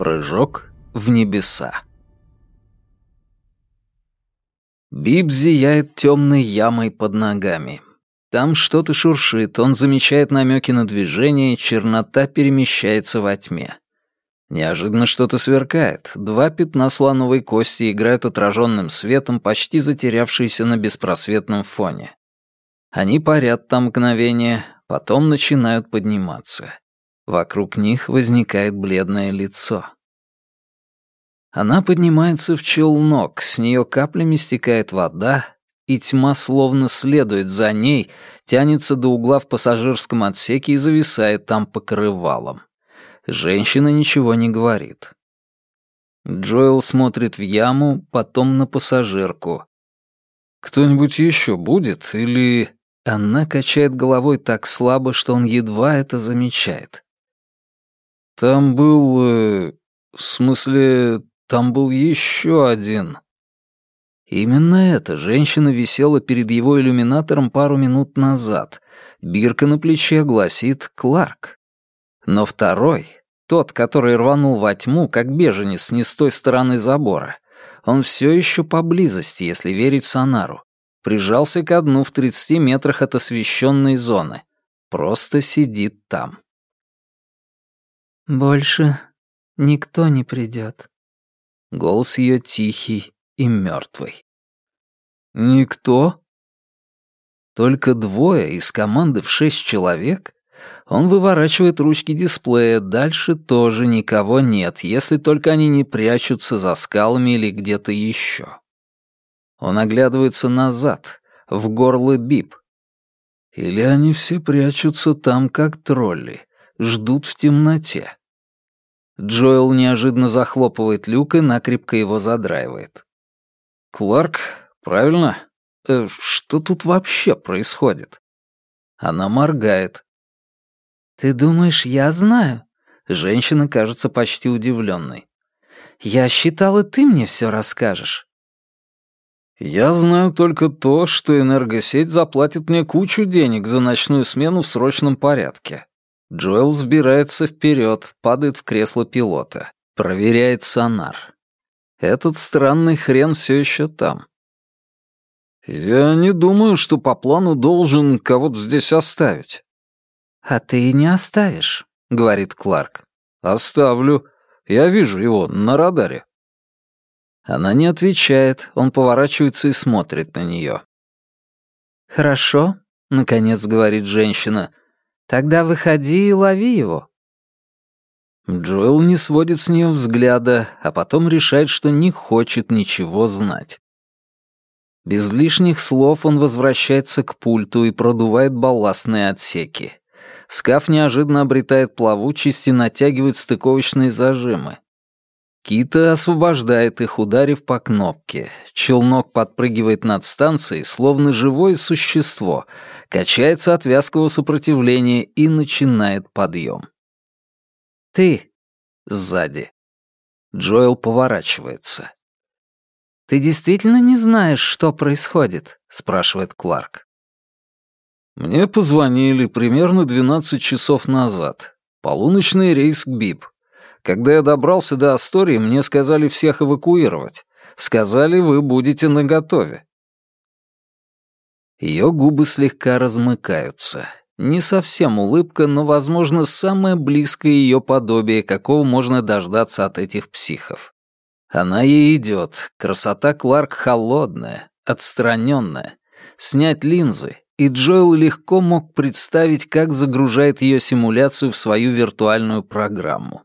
Прыжок в небеса. Биб зияет темной ямой под ногами. Там что-то шуршит, он замечает намеки на движение, чернота перемещается во тьме. Неожиданно что-то сверкает. Два пятна слоновой кости играют отраженным светом, почти затерявшиеся на беспросветном фоне. Они парят там мгновение, потом начинают подниматься. Вокруг них возникает бледное лицо. Она поднимается в челнок, с нее каплями стекает вода, и тьма словно следует за ней, тянется до угла в пассажирском отсеке и зависает там покрывалом. Женщина ничего не говорит. Джоэл смотрит в яму, потом на пассажирку. «Кто-нибудь еще будет? Или...» Она качает головой так слабо, что он едва это замечает. «Там был... Э, в смысле, там был еще один...» Именно эта женщина висела перед его иллюминатором пару минут назад. Бирка на плече гласит «Кларк». Но второй, тот, который рванул во тьму, как беженец не с той стороны забора, он все еще поблизости, если верить Сонару. Прижался к дну в 30 метрах от освещенной зоны. Просто сидит там. «Больше никто не придет». Голос ее тихий и мертвый. «Никто?» Только двое из команды в шесть человек он выворачивает ручки дисплея, дальше тоже никого нет, если только они не прячутся за скалами или где-то еще. Он оглядывается назад, в горло Бип. Или они все прячутся там, как тролли, ждут в темноте. Джоэл неожиданно захлопывает люк и накрепко его задраивает. «Кларк, правильно? Э, что тут вообще происходит?» Она моргает. «Ты думаешь, я знаю?» Женщина кажется почти удивленной. «Я считала, ты мне все расскажешь». «Я знаю только то, что энергосеть заплатит мне кучу денег за ночную смену в срочном порядке». Джоэл взбирается вперед, падает в кресло пилота, проверяет сонар. Этот странный хрен все еще там. «Я не думаю, что по плану должен кого-то здесь оставить». «А ты не оставишь», — говорит Кларк. «Оставлю. Я вижу его на радаре». Она не отвечает, он поворачивается и смотрит на нее. «Хорошо», — наконец говорит женщина. «Тогда выходи и лови его». Джоэл не сводит с нее взгляда, а потом решает, что не хочет ничего знать. Без лишних слов он возвращается к пульту и продувает балластные отсеки. Скаф неожиданно обретает плавучесть и натягивает стыковочные зажимы. Кита освобождает их, ударив по кнопке. Челнок подпрыгивает над станцией, словно живое существо, качается от вязкого сопротивления и начинает подъем. «Ты!» — сзади. Джоэл поворачивается. «Ты действительно не знаешь, что происходит?» — спрашивает Кларк. Мне позвонили примерно 12 часов назад. Полуночный рейс к Бип. Когда я добрался до Астории, мне сказали всех эвакуировать. Сказали, вы будете наготове. Ее губы слегка размыкаются. Не совсем улыбка, но, возможно, самое близкое ее подобие, какого можно дождаться от этих психов. Она ей идет. Красота Кларк холодная, отстраненная. Снять линзы, и Джоэл легко мог представить, как загружает ее симуляцию в свою виртуальную программу.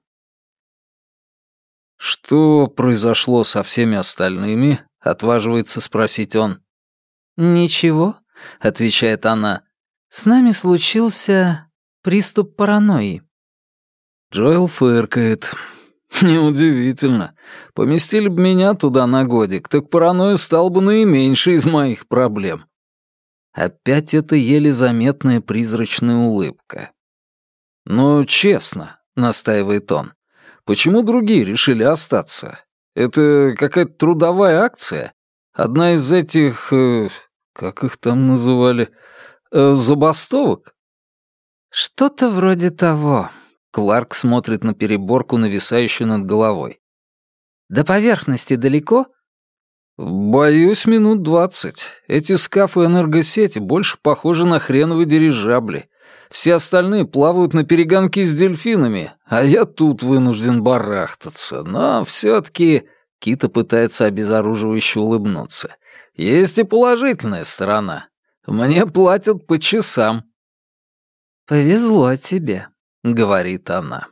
«Что произошло со всеми остальными?» — отваживается спросить он. «Ничего», — отвечает она. «С нами случился приступ паранойи». Джоэл фыркает. «Неудивительно. Поместили бы меня туда на годик, так паранойя стал бы наименьшей из моих проблем». Опять эта еле заметная призрачная улыбка. «Ну, честно», — настаивает он, Почему другие решили остаться? Это какая-то трудовая акция? Одна из этих... Э, как их там называли? Э, забастовок? Что-то вроде того. Кларк смотрит на переборку, нависающую над головой. «До поверхности далеко?» «Боюсь, минут двадцать. Эти скафы энергосети больше похожи на хреновые дирижабли. Все остальные плавают на перегонки с дельфинами, а я тут вынужден барахтаться. Но все-таки...» Кита пытается обезоруживающе улыбнуться. «Есть и положительная сторона. Мне платят по часам». «Повезло тебе», — говорит она.